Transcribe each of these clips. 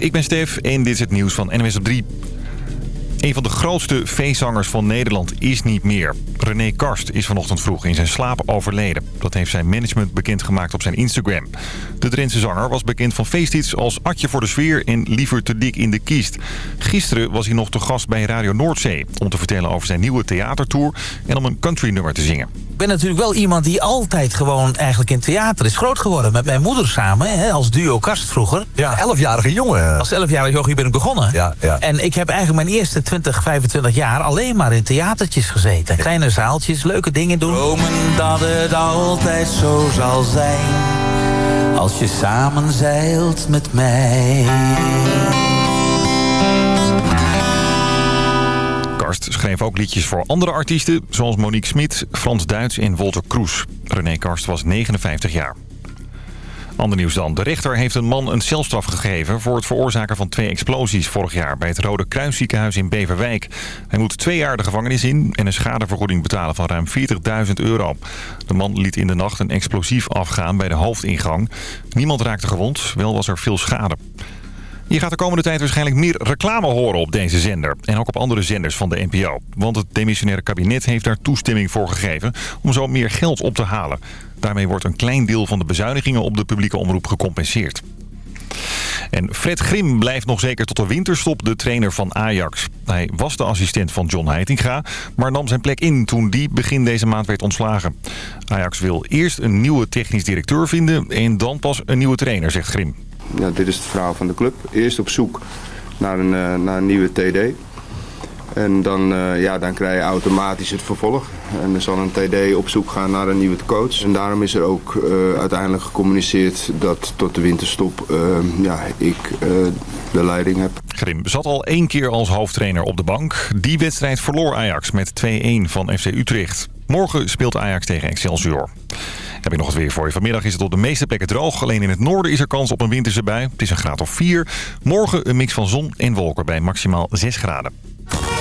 ik ben Stef en dit is het nieuws van NWS op 3. Een van de grootste feestzangers van Nederland is niet meer. René Karst is vanochtend vroeg in zijn slaap overleden. Dat heeft zijn management bekendgemaakt op zijn Instagram. De Drentse zanger was bekend van feesthits als Atje voor de sfeer en Liever te dik in de kiest. Gisteren was hij nog te gast bij Radio Noordzee... om te vertellen over zijn nieuwe theatertour en om een countrynummer te zingen. Ik ben natuurlijk wel iemand die altijd gewoon eigenlijk in theater is groot geworden. Met mijn moeder samen, hè, als duo Karst vroeger. Ja, elfjarige jongen. Als elfjarig jochie ben ik begonnen. Ja, ja. En ik heb eigenlijk mijn eerste 20, 25 jaar alleen maar in theatertjes gezeten. Kleine zaaltjes, leuke dingen doen. Dromen dat het altijd zo zal zijn. Als je samen zeilt met mij. Karst schreef ook liedjes voor andere artiesten... zoals Monique Smit, Frans Duits en Wolter Kroes. René Karst was 59 jaar. Ander nieuws dan. De rechter heeft een man een celstraf gegeven... voor het veroorzaken van twee explosies vorig jaar... bij het Rode Kruisziekenhuis in Beverwijk. Hij moet twee jaar de gevangenis in... en een schadevergoeding betalen van ruim 40.000 euro. De man liet in de nacht een explosief afgaan bij de hoofdingang. Niemand raakte gewond, wel was er veel schade. Je gaat de komende tijd waarschijnlijk meer reclame horen op deze zender. En ook op andere zenders van de NPO. Want het demissionaire kabinet heeft daar toestemming voor gegeven... om zo meer geld op te halen. Daarmee wordt een klein deel van de bezuinigingen op de publieke omroep gecompenseerd. En Fred Grim blijft nog zeker tot de winterstop de trainer van Ajax. Hij was de assistent van John Heitinga, maar nam zijn plek in toen die begin deze maand werd ontslagen. Ajax wil eerst een nieuwe technisch directeur vinden en dan pas een nieuwe trainer, zegt Grim. Ja, dit is het verhaal van de club. Eerst op zoek naar een, eh, naar een nieuwe TD. En dan, eh, ja, dan krijg je automatisch het vervolg. En dan zal een TD op zoek gaan naar een nieuwe coach. En daarom is er ook eh, uiteindelijk gecommuniceerd dat tot de winterstop eh, ja, ik de leiding heb. Grim zat al één keer als hoofdtrainer op de bank. Die wedstrijd verloor Ajax met 2-1 van FC Utrecht. Morgen speelt Ajax tegen Excelsior. Heb ik nog het weer voor je. Vanmiddag is het op de meeste plekken droog. Alleen in het noorden is er kans op een winterse bui. Het is een graad of 4. Morgen een mix van zon en wolken bij maximaal 6 graden.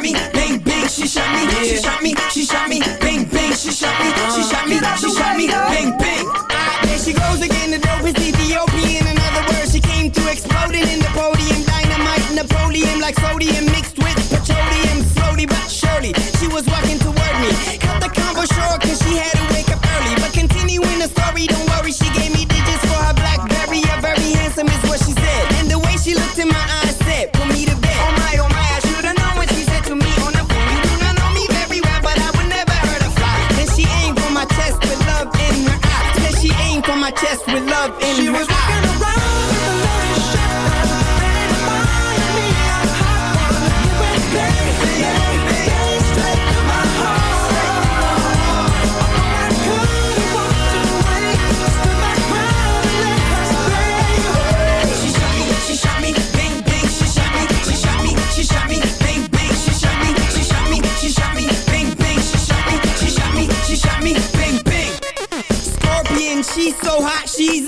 Shot me, bang bang, she shot me, she shot me, she shot me, bang bang, she shot me, she shot me, she shot me, bang bang. There she goes again, the dope is Ethiopian. In other words, she came to exploding in the podium, dynamite, Napoleon, like sodium mixed with petroleum, slowly but surely. She was walking toward me, cut the combo short 'cause she had to wake up early. But continuing the story, don't worry, she gave me digits for her BlackBerry. A very handsome is what she said, and the way she looked in my my chest with love in she was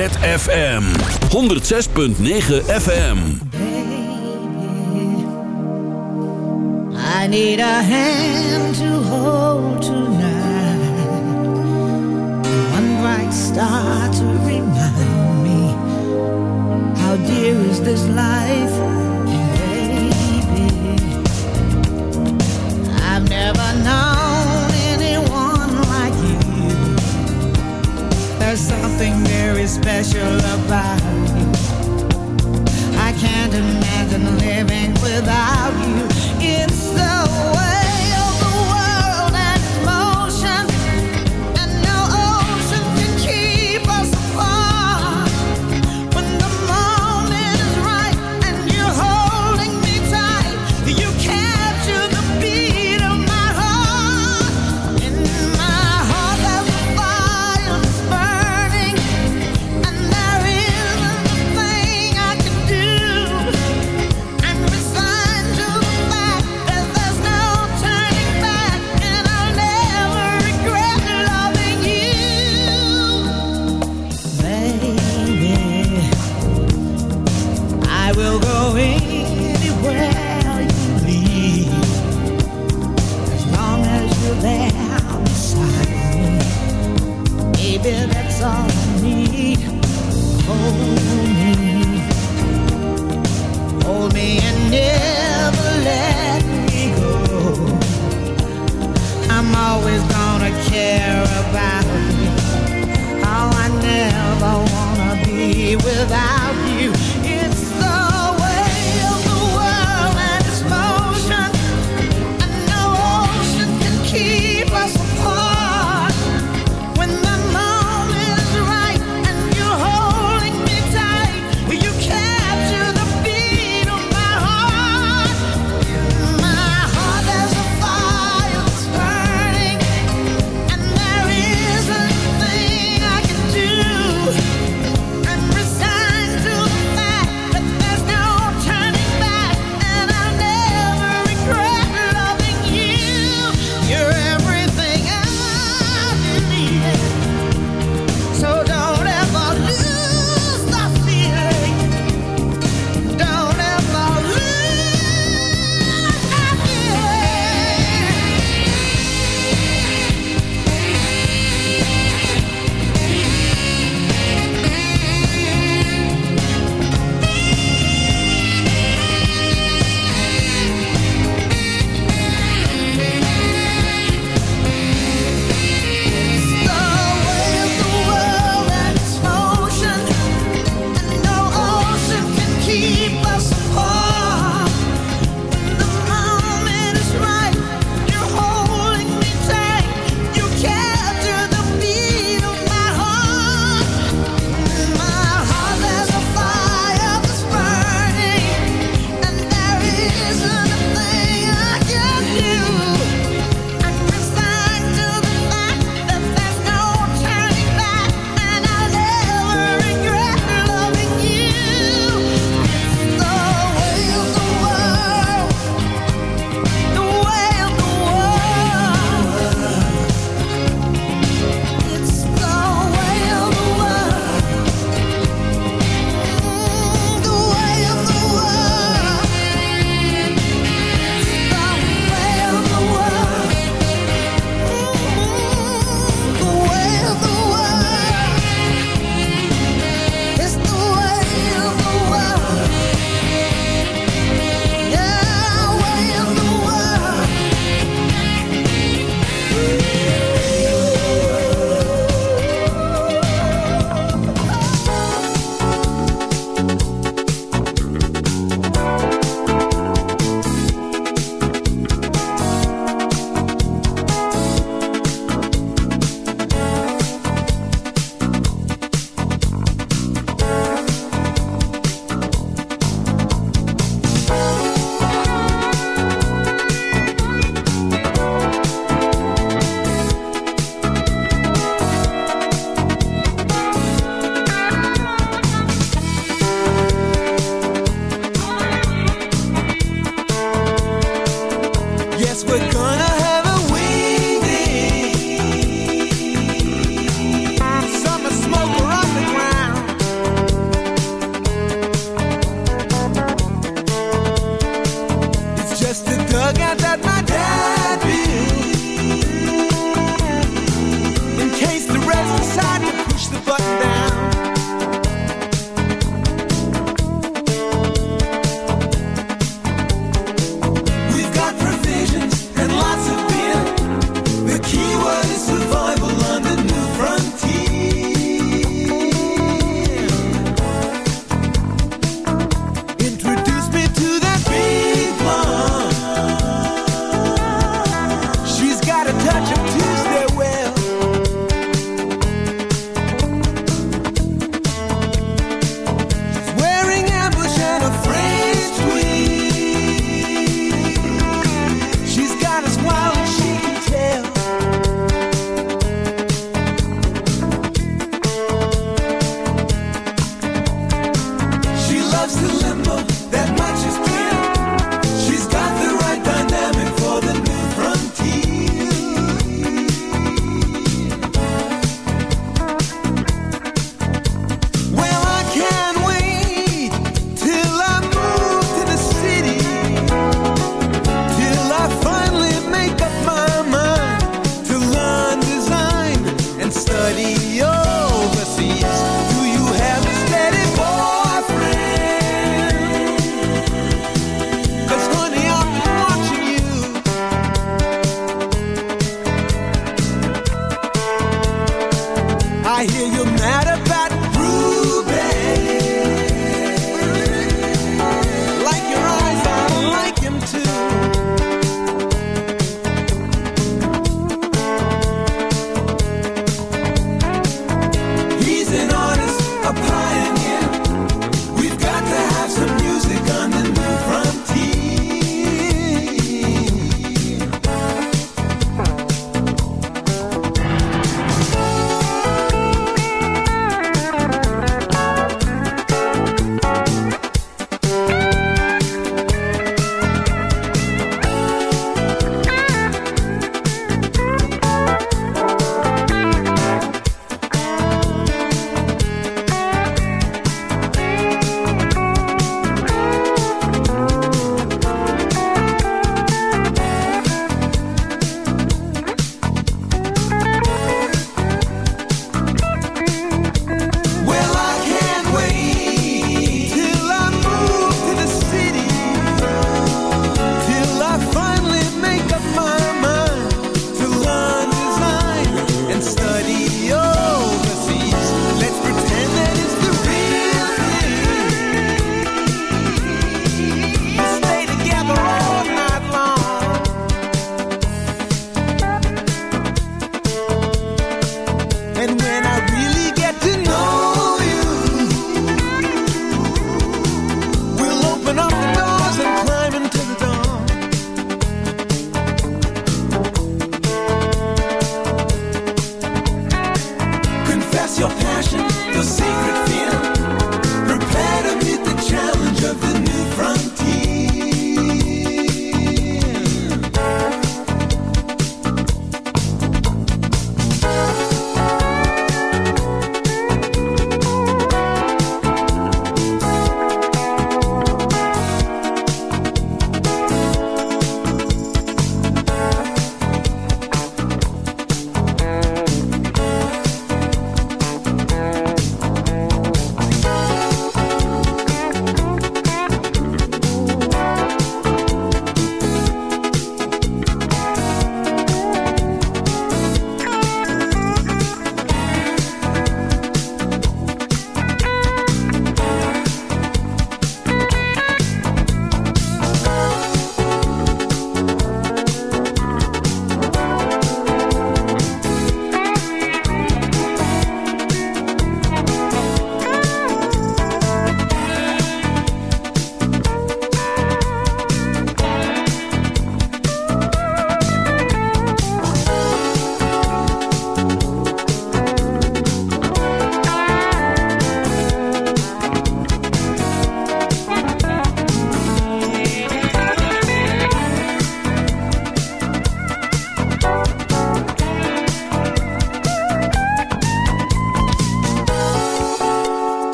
ZFM 106.9 FM. Baby, I need a hand to special about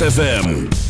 ZFM.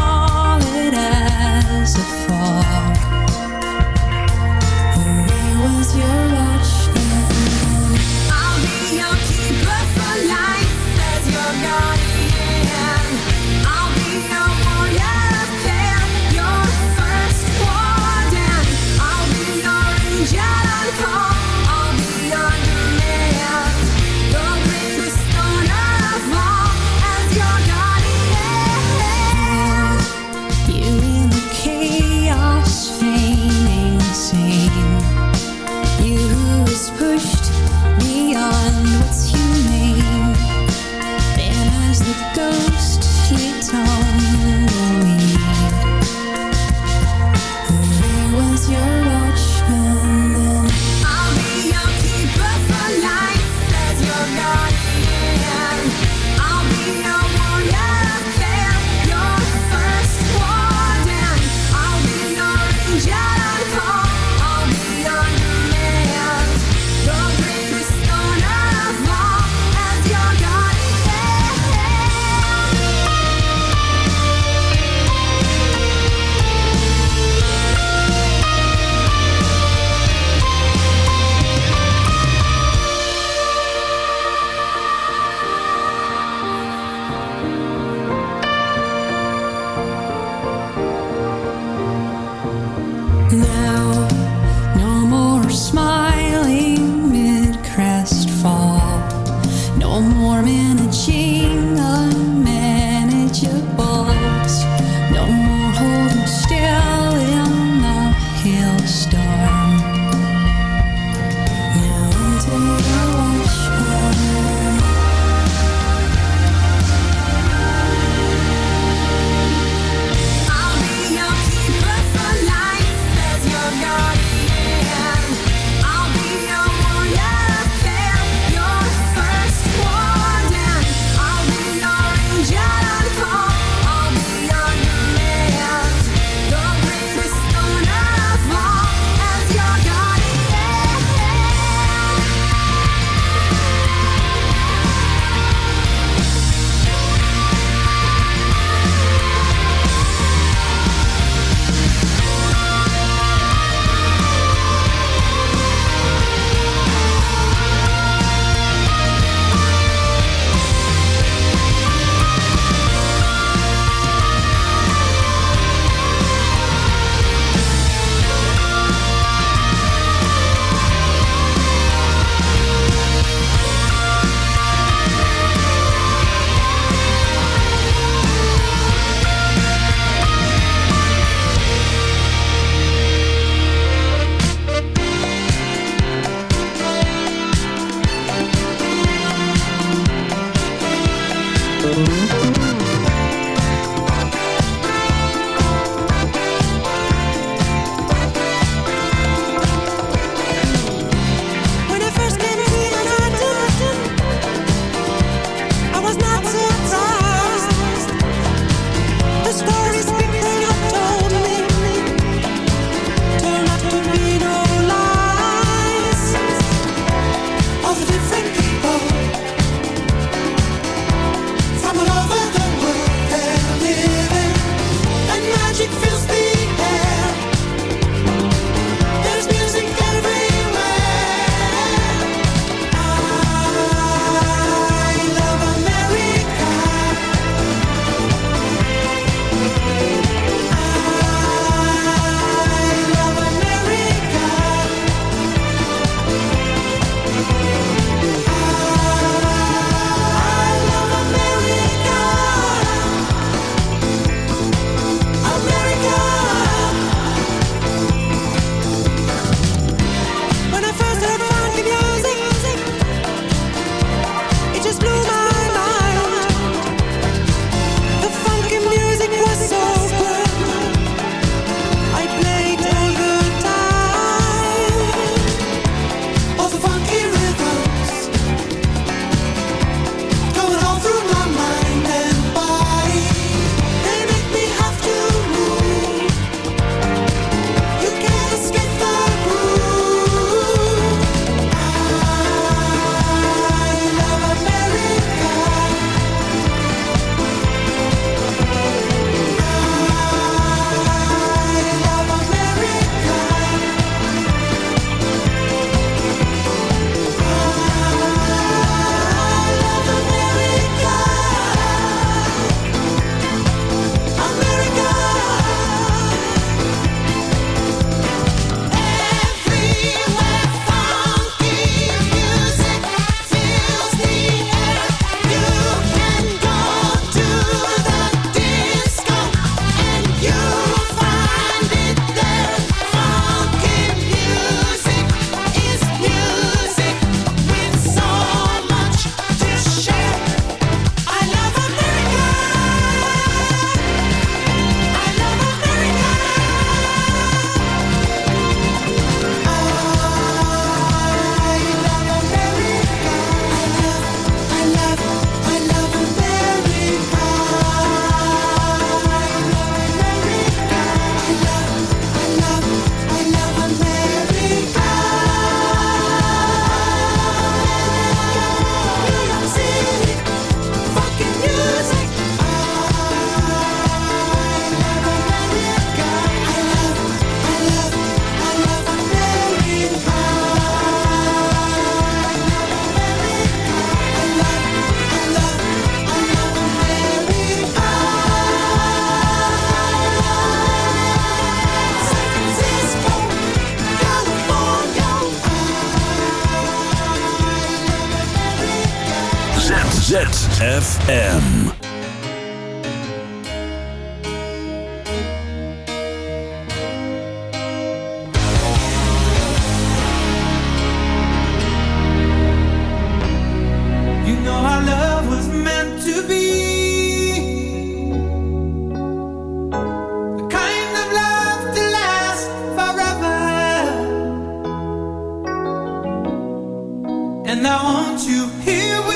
And I want you here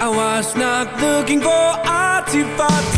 I was not looking for artifacts